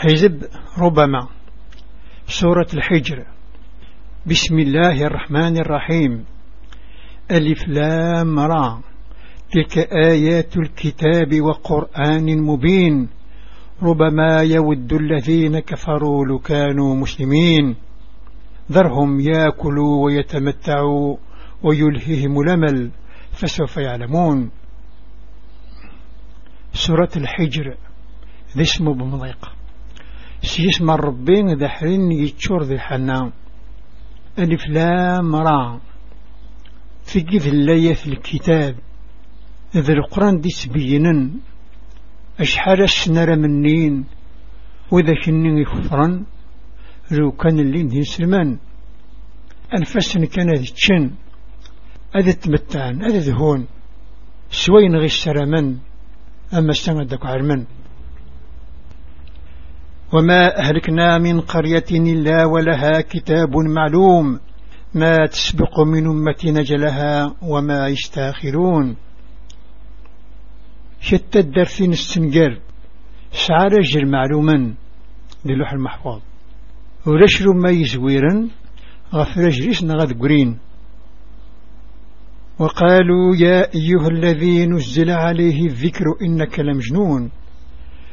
حزب ربما. سورة الحجر. بسم الله الرحمن الرحيم. ألف لام را. تلك آيات الكتاب وقرآن مبين. ربما يود الذين كفروا لكانوا مسلمين. ذرهم ياكلوا ويتمتعوا ويلههم الأمل فسوف يعلمون. سورة الحجر. ذي اسمه بمضيق سيسمى ذا حرين يتشور ذي الحنان ألف لام را في قذ اللية في الكتاب. ذا القرآن دي سبينا أشحال السنر منين. وإذا كنين يخفرا لو كان اللي دين سلمان. أنفسن كان ذي تشن. أذي تمتعن. أذي ذهون سوين غي السرمن. أما استمدك عرمن وما أهلكنا من قرية إلا ولها كتاب معلوم ما تسبق من أمة نجلها وما يستاخرون. شتى الدرسين السنجر سعى رجل معلوما للوح المحفوظ. ورشر ما يزويرا. غف رجلسنا غذ قرين. وقالوا يا أيها الذي نزل عليه الذكر إنك لمجنون.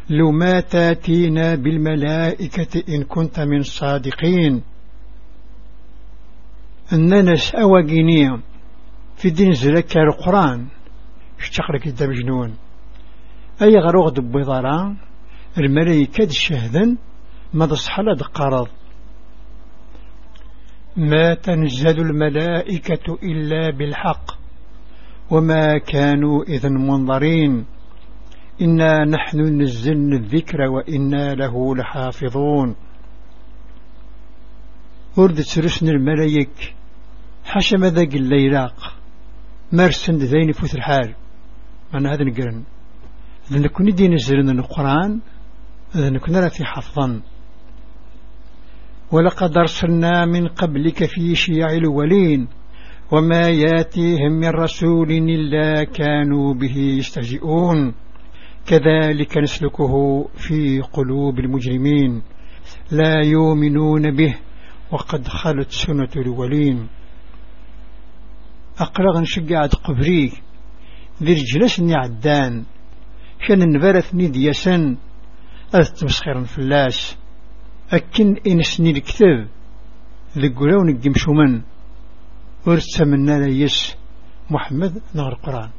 لو ما تاتينا بالملائكة إن كنت من الصادقين أننا سأوى جينيا في دين زلك القرآن. اشتقلك إذا مجنون. أي غروغ دبضارا الملائكة الشهدا ما تصحل دقارض ما تنزل الملائكة إلا بالحق. وما كانوا إذا منظرين. إنا نحن نزلنا الذكر وإنا له لحافظون. ورد سرسن الملايك حشم ذاق الليلاق مرسن ذين فوت الحال. أنا هذا نقرن. إذا نكون دين نزلنا القرآن إذا نكون في حفظا. ولقد أرسلنا من قبلك في شيع الولين وما ياتيهم من رسول إلا كانوا به يستهزئون. كذلك نسلكه في قلوب المجرمين. لا يؤمنون به وقد خلت سنة الأولين. أقرغ نشقعد قبري ذي رجلسني عدان كان نبرثني ديسن أذ تمسخيرا فلاس أكن إنسني الكتاب ذي قلاون الجمشومن ورسمنا ليس محمد نهر القرآن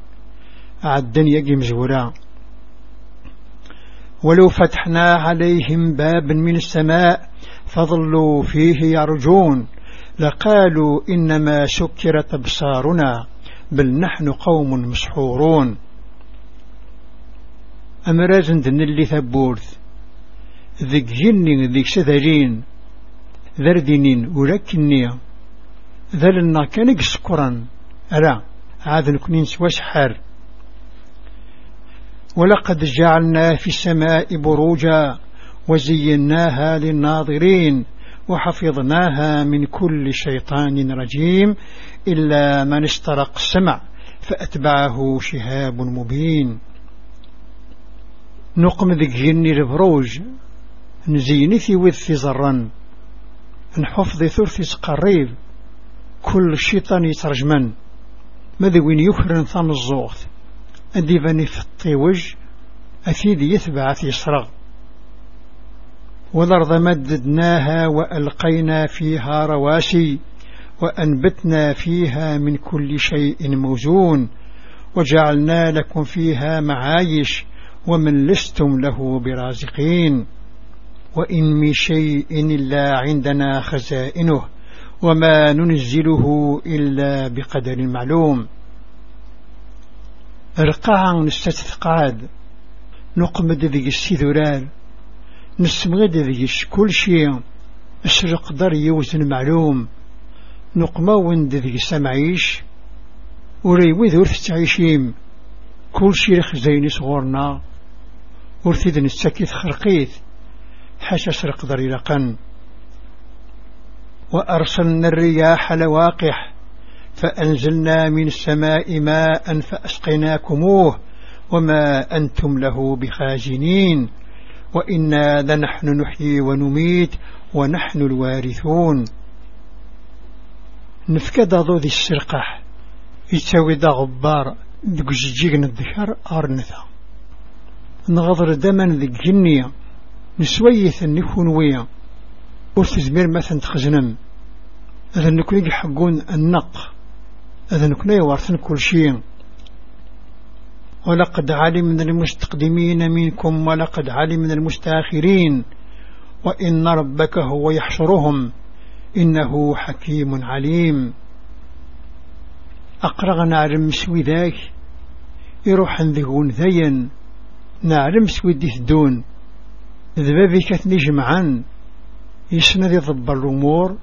عدن يجي مزورا ولو فتحنا عليهم بابا من السماء فظلوا فيه يرجون. لقالوا إنما سكرت أبصارنا بل نحن قوم مسحورون. أمرازن دن اللي ثبورث؟ ذيك جنين ذيك سذرين ذردينين ولكني ذلنا كان يسكرا ألا عاد نكونين سوا سحر ولقد جعلنا في السماء بروجا وزيناها للناظرين وحفظناها من كل شيطان رجيم إلا من استرق السمع فأتبعه شهاب مبين. نقم ذك جني البروج نزيني في وذ زرا نحفظ ثلث قريب كل شيطان يترجمن. ماذا وين يخرن ثان الزوغث أديفاني في الطيوج أثيد يثبع في يسرغ والأرض مددناها وألقينا فيها رواسي وأنبتنا فيها من كل شيء موزون وجعلنا لكم فيها معايش ومن لستم له برازقين. وإن من شيء إلا عندنا خزائنه وما ننزله إلا بقدر معلوم. رقاعا نستثقاد نقمد ذي السيذرال نسمغد ذي كل شيء أسرق در يوزن معلوم. نقماون ذي سمعيش وريوذ ورث تعيشيم. كل شيء خزين صغورنا. ورث نستكيث خرقيث حاش أسرق در لقن. وأرسلنا الرياح لواقح. فأنزلنا من السماء ماء فأسقناكموه وما أنتم له بخازنين وإنا لنحن نحيي ونميت ونحن الوارثون. نفكد ضو ذي السرقح يتساوي دا غبار جيجيغن الذكر أرنثا نغضر دما ذي الجنية نسويث النكون ويا ورتزمير مثلا تخزنم هذا نكون يحقون النق. هذا نكون يوارثن كل شيء. ولقد علم من المستقدمين منكم ولقد علم من المستأخرين. وإن ربك هو يحشرهم. إنه حكيم عليم. أقرغ نعلم سوي ذاك. يروح ذهون ذين. نعلم سوي دون ذبابي كثني جمعا يسند يضب الأمور.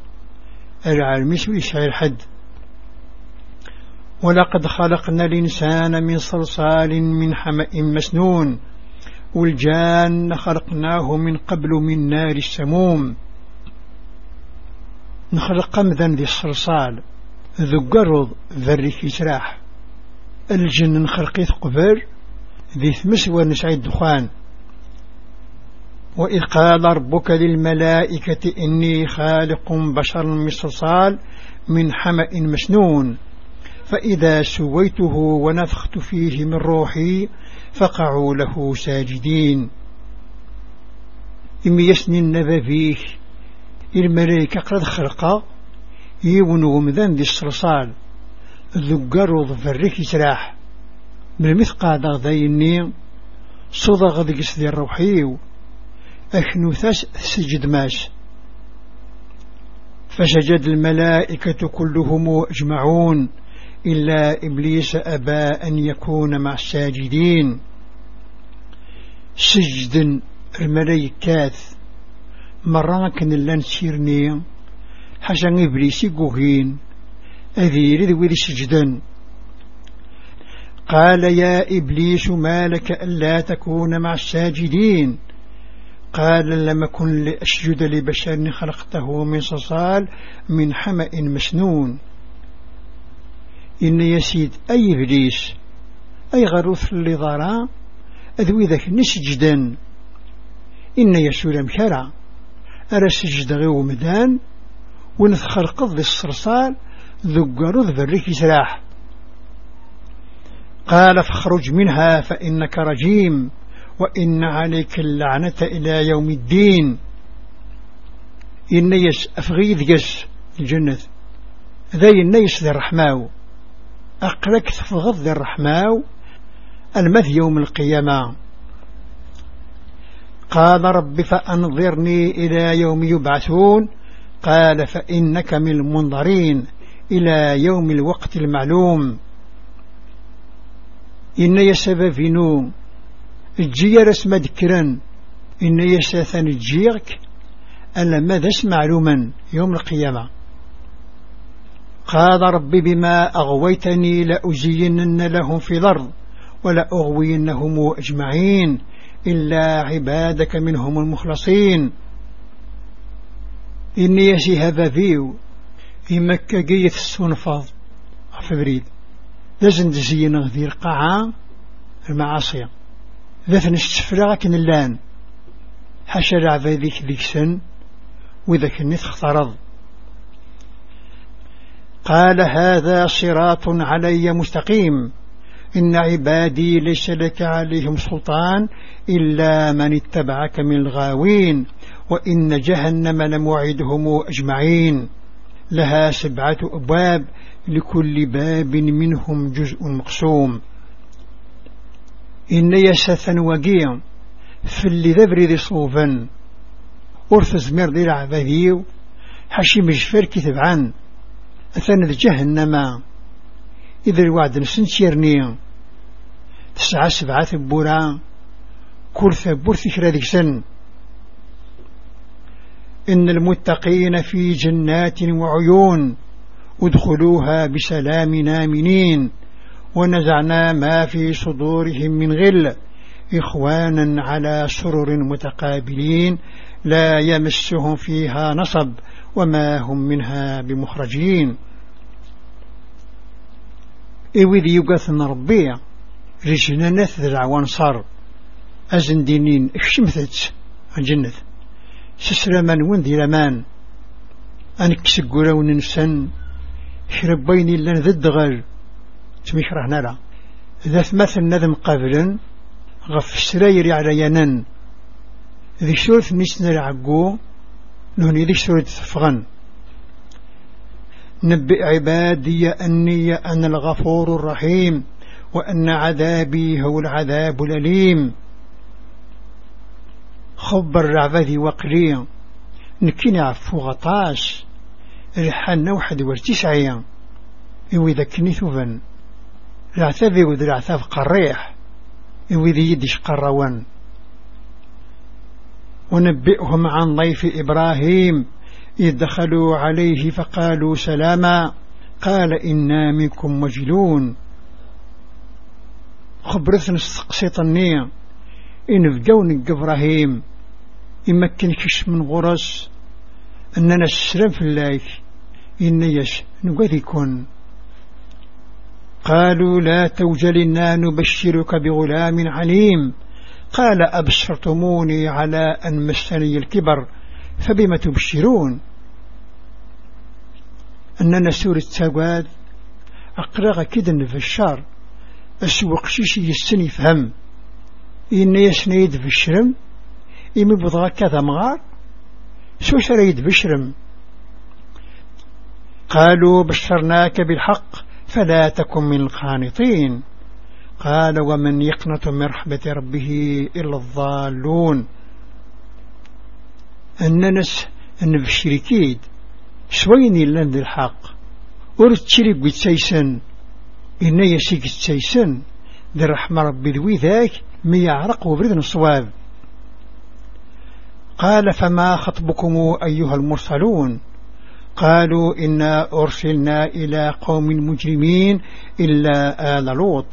العالم سوي الحد. ولقد خلقنا الإنسان من صلصال من حمأ مسنون. والجان خلقناه من قبل من نار السموم. نخلق مذن ذي الصلصال ذو قرض ذريك يسراح الجن نخلقيت قبر ذي ثمس ونسعي الدخان. وإذ قال ربك للملائكة إني خالق بشر من صلصال من حمأ مسنون. فإذا سويته ونفخت فيه من روحي فقعوا له ساجدين. إم يسني النبابيه الملائكة قد خلقا يونو مذن دي الصلصال ذقر وظفرك يسراح من المثقى ذايني صدغ ذي دي الروحي أكنو ثاس سجد ماس. فسجد الملائكة كلهم أجمعون. إلا إبليس أبى أن يكون مع الساجدين. سجد الملائكات. مراكن اللان سيرني حسن إبليس قوهين أذير ذوي سجدا قال يا إبليس ما لك ألا تكون مع الساجدين؟ قال لم كن لأسجد لبشر خلقته من صصال من حمأ مسنون. إن يسيد أي إبليس أي غروث اللي ضرا أذوي ذاك نسجدا إن يسول مكرا أرى سجد غيو مدان ونثخر قض الصرصال ذقر ذبرك سلاح. قال فاخرج منها فإنك رجيم وإن عليك اللعنة إلى يوم الدين. إن يس أفغيذ يس الجنة. ذي النيس ذي الرحماو. أقلك تفغض ذي المذ يوم القيامة. قال رب فأنظرني إلى يوم يبعثون. قال فإنك من المنظرين إلى يوم الوقت المعلوم. إن يسبب نوم الجير اسم ذكرا. إن يساثن الجيرك ألا ماذا معلوما يوم القيامة. قال ربي بما أغويتني لأزينن لهم في الأرض ولأغوينهم أجمعين إلا عبادك منهم المخلصين. إني يسي هذا فيو. في مكة قيت السنفاض. في بريد. لازم تزين غذير قاعة المعاصية. ذات نستفرغ كن اللان. حاشا لعبا ذيك سن. وإذا كنت اخترض. قال هذا صراط علي مستقيم. إن عبادي ليس لك عليهم سلطان إلا من اتبعك من الغاوين وإن جهنم لموعدهم أجمعين. لها سبعة أبواب لكل باب منهم جزء مقسوم. إن يسثا وقيا في اللي ذبر ذي صوفا. أرث زمير ذي العباديو حشي مجفر كتب عن أثنى جهنم. إذا الوعد نسنتيرني تسعة سبعة ثبورا كل ثبور ثكرة ذيك سن إن المتقين في جنات وعيون. ادخلوها بسلام نامنين ونزعنا ما في صدورهم من غل. إخوانا على سرر متقابلين. لا يمسهم فيها نصب. وما هم منها بمخرجين. إذ يقثن ربيع رجنا نثذر وانصار. أزن دينين إكشمثت الجنة. سسرمان وندي لمان؟ أنك سقولا وننسان شربين لنا ذد غال. تميش رهنا لا ذات مثل ندم قابلا غف السراير على ينن. ذي سورة نسنا العقو نهني ذي سورة فغن نبئ عبادي أني أنا الغفور الرحيم وأن عذابي هو العذاب الأليم. خبر رعبذي وقلي نكيني عفو غطاش. الحان واحد والتسعية إذا كني ثوبا. العثاب يود العثاب قريح إذا يدش قروان. ونبئهم عن ضيف إبراهيم. إذ دخلوا عليه فقالوا سلاما. قال إنا منكم مجلون خبرتنا استقسيط النية إن فقون إبراهيم يمكنكش من غرس. أننا السلام في الله. إن يش نقذ يكون قالوا لا توجلنا نبشرك بغلام عليم. قال أبشرتموني على أن مسني الكبر فبما تبشرون؟ أننا سورة سواد أقرأ كدن في الشار أسوق شيشي يستني فهم. إن يسنيد في الشرم إمي بضغا كذا مغار شو شريد بشرم قالوا بشرناك بالحق فلا تكن من القانطين. قال ومن يقنط من رحمة ربه إلا الضالون. أننس أن بشركيد شويني لند الحق. ورد تشريك بتسيسن إن يسيك تسيسن ذي الرحمة ربي ذوي ذاك ميعرق وبرد الصواب. قال فما خطبكم أيها المرسلون؟ قالوا إنا أرسلنا إلى قوم مجرمين إلا آل لوط.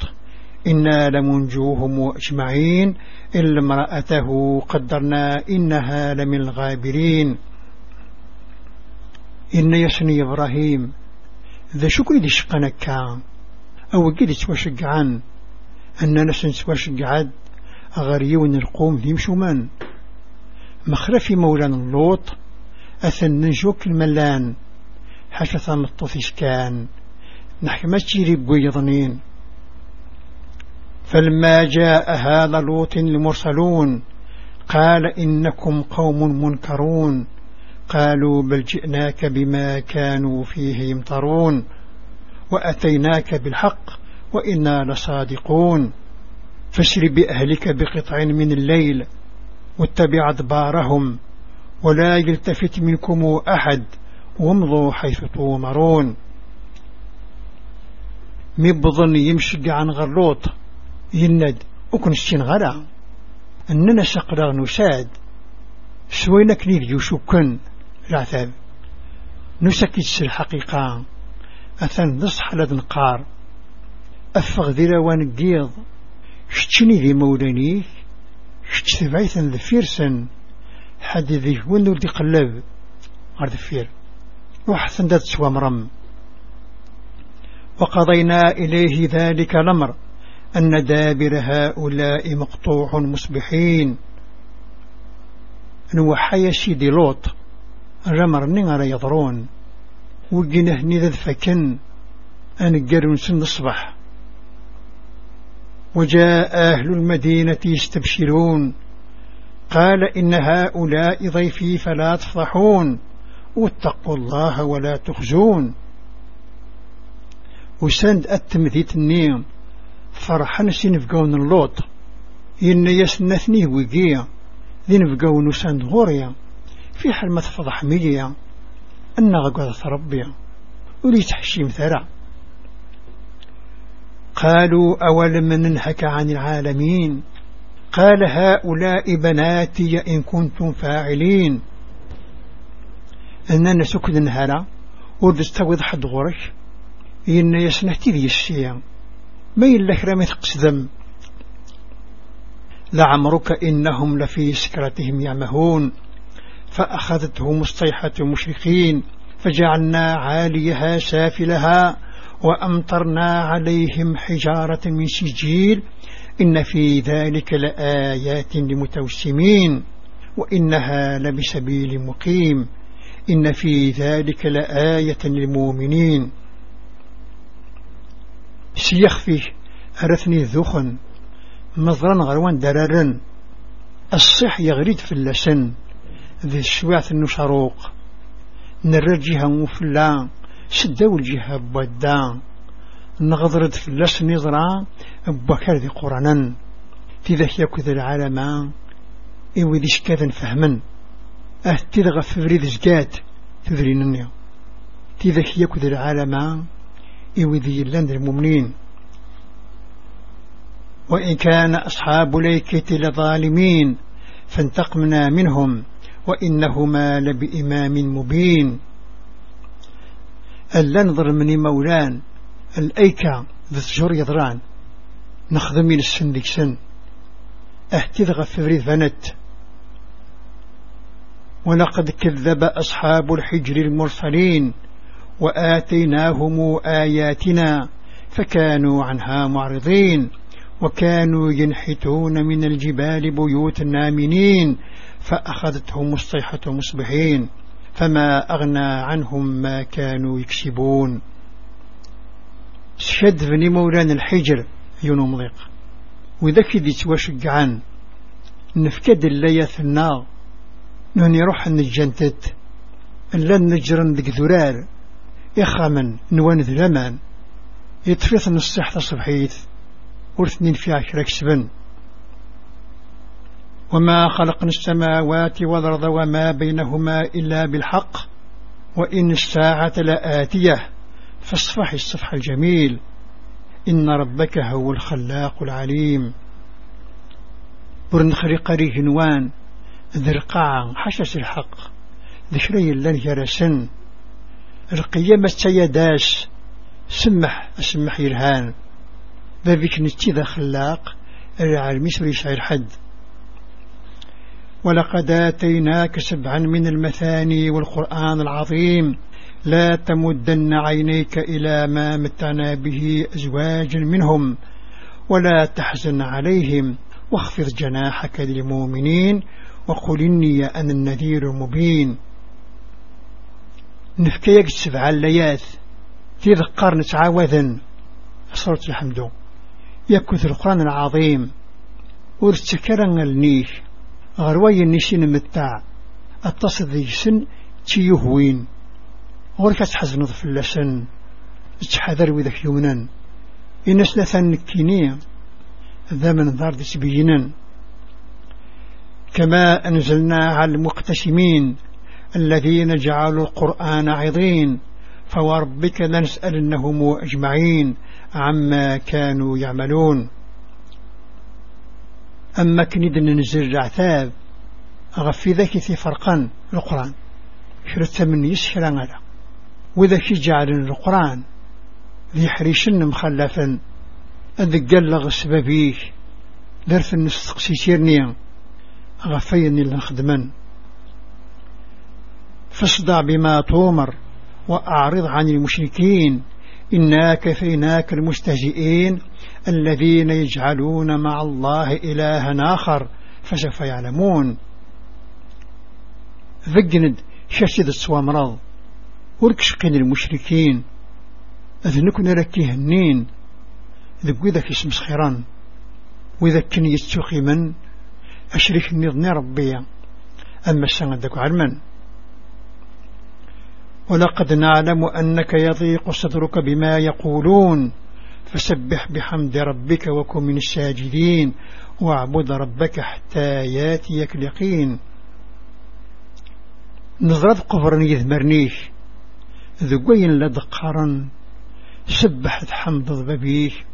إنا لمنجوهم أجمعين إلا امرأته قدرنا إنها لمن الغابرين. إن يسني إبراهيم ذا شكو يدي شقنا كان أو قد توشقعان. أننا نسن توشقعد أغريون القوم ذي مشومان مخرفي مولانا اللوط أثن نجوك الملان. حشث مطوثيش كان نحكي تجيري بويضنين فلما جاء هذا لوط المرسلون قال إنكم قوم منكرون. قالوا بل جئناك بما كانوا فيه يمطرون وأتيناك بالحق وإنا لصادقون. فاشر بأهلك بقطع من الليل واتبع أدبارهم ولا يلتفت منكم أحد وامضوا حيث تومرون مبضن يمشق عن غلوط يند وكن السين غلا أننا سقرا نساد سوينا كنيد يشكن العذاب نسكت الحقيقة أثن نصح لذنقار أفغ ذي لوان قيض شتني ذي مولانيك شتثبعيثا ذي فيرسن. حد ذي ونو دي قلب. غير فير. وحسن دات سوى مرم. وقضينا إليه ذلك الأمر. أن دابر هؤلاء مقطوع مصبحين. نوحي سيدي لوط. رمر نغر يضرون وقنه نذذ فكن. أن قرن سن الصبح وجاء أهل المدينة يستبشرون. قال إن هؤلاء ضيفي فلا تفضحون. واتقوا الله ولا تخزون. وسند التمثيت النيم. فرحا سنفقون اللوط. إن يسنثنيه وقيا. ذي نفقون وسند غوريا. في حال ما تفضح ميجيا أن غقوة ربيا وليت حشيم ثرى. قالوا أولم ننهك عن العالمين. قال هؤلاء بناتي إن كنتم فاعلين. أننا سكن النهارة ودستوض حد غرش إن يسنهتي ذي الشيء ما يلك رمي تقسدم لعمرك إنهم لفي سكرتهم يعمهون. فأخذتهم الصيحة مشرقين فجعلنا عاليها سافلها وأمطرنا عليهم حجارة من سجيل. إن في ذلك لآيات لمتوسمين. وإنها لبسبيل مقيم. إن في ذلك لآية للمؤمنين. سيخفي أرثني ذخن مظرا غروان درارا الصح يغريد في اللسن. ذي الشواث النشروق نرجيها مفلا سداو الجهة بودا نغضرد في اللسن نظرا بكر ذي قرانا في ذا يكذ العالم. إيوي ذي شكاذا فهما. أهتدغ في فريد زكات تذرينني. في ذا يكذ العالم. إيوي ذي اللند المؤمنين وإن كان أصحاب ليكة لظالمين فانتقمنا منهم وإنهما لبإمام مبين. اللنظر من مولان الأيكا ذات جور يضران. نخدم من السن ديك سن. اهتذغ فريد فنت ولقد كذب أصحاب الحجر المرسلين. وآتيناهم آياتنا فكانوا عنها معرضين وكانوا ينحتون من الجبال بيوت نامنين فأخذتهم الصيحة مصبحين فما أغنى عنهم ما كانوا يكسبون. شد بني مولان الحجر يونو مضيق وذاك دي تواشقعان نفكد اللي النار. نهني روح نجنتت إلا نجرن ذك ذرار. إخامن نوان ذلمان يتفيث نصيحة صبحيث ورثنين في عشرة كسبن. وما خلقنا السماوات والأرض وما بينهما إلا بالحق وإن الساعة لآتية. فاصفح الصفح الجميل. إن ربك هو الخلاق العليم. برن خريق ريه نوان ذرقاع حشش الحق. ذكري لن جرسن. القيامة سيداس سمح أسمح يرهان. ذلك نتيذا خلاق العالمي سوري شعر حد. ولقد آتيناك سبعا من المثاني والقرآن العظيم. لا تمدن عينيك إلى ما متعنا به أزواج منهم ولا تحزن عليهم. واخفض جناحك للمؤمنين وقل إني أنا النذير المبين. نفكيك سبع الليات. في ذقار نتعاوذا صورة الحمد. يكث القرآن العظيم. ورتكرن النيش. غروي النشين متاع. التصدي سن تيهوين. غير كتحزن في اللسن. تحذر وذاك يومنا. إنس لثان نكينية ذا من ضار تبينا كما أنزلنا على المقتسمين. الذين جعلوا القرآن عظيم فوربك لنسألنهم أجمعين عما كانوا يعملون. أما كنيد ننزل العثاب أغفي ذاك في فرقان القرآن. شرط من يسهل على. وإذا كي جعل القرآن ذي حريشن مخلفا. أذ قلغ سببيه درث النستقسي سيرنيا غفيني لنخدما. فاصدع بما تومر وأعرض عن المشركين. إنا كفيناك المستهزئين الذين يجعلون مع الله إلها آخر فسوف يعلمون. ذقند شاشد السوى مرض. وركشقين المشركين. أذنكن ركيه النين ذق إذا في اسم سخيران وإذا كان يستوخي من أشرك نظني ربي. أما السنة علما. ولقد نعلم أنك يضيق صدرك بما يقولون. فسبح بحمد ربك وكن من الساجدين. واعبد ربك حتى ياتيك اليقين. نظرت قفر يذمرنيش ذقوين لدقارا سبحت حمد ضبابيك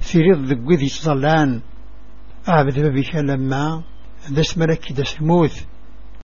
ثريض ذقوذي صلان. أعبد بابيك لما. دس ملك دس موث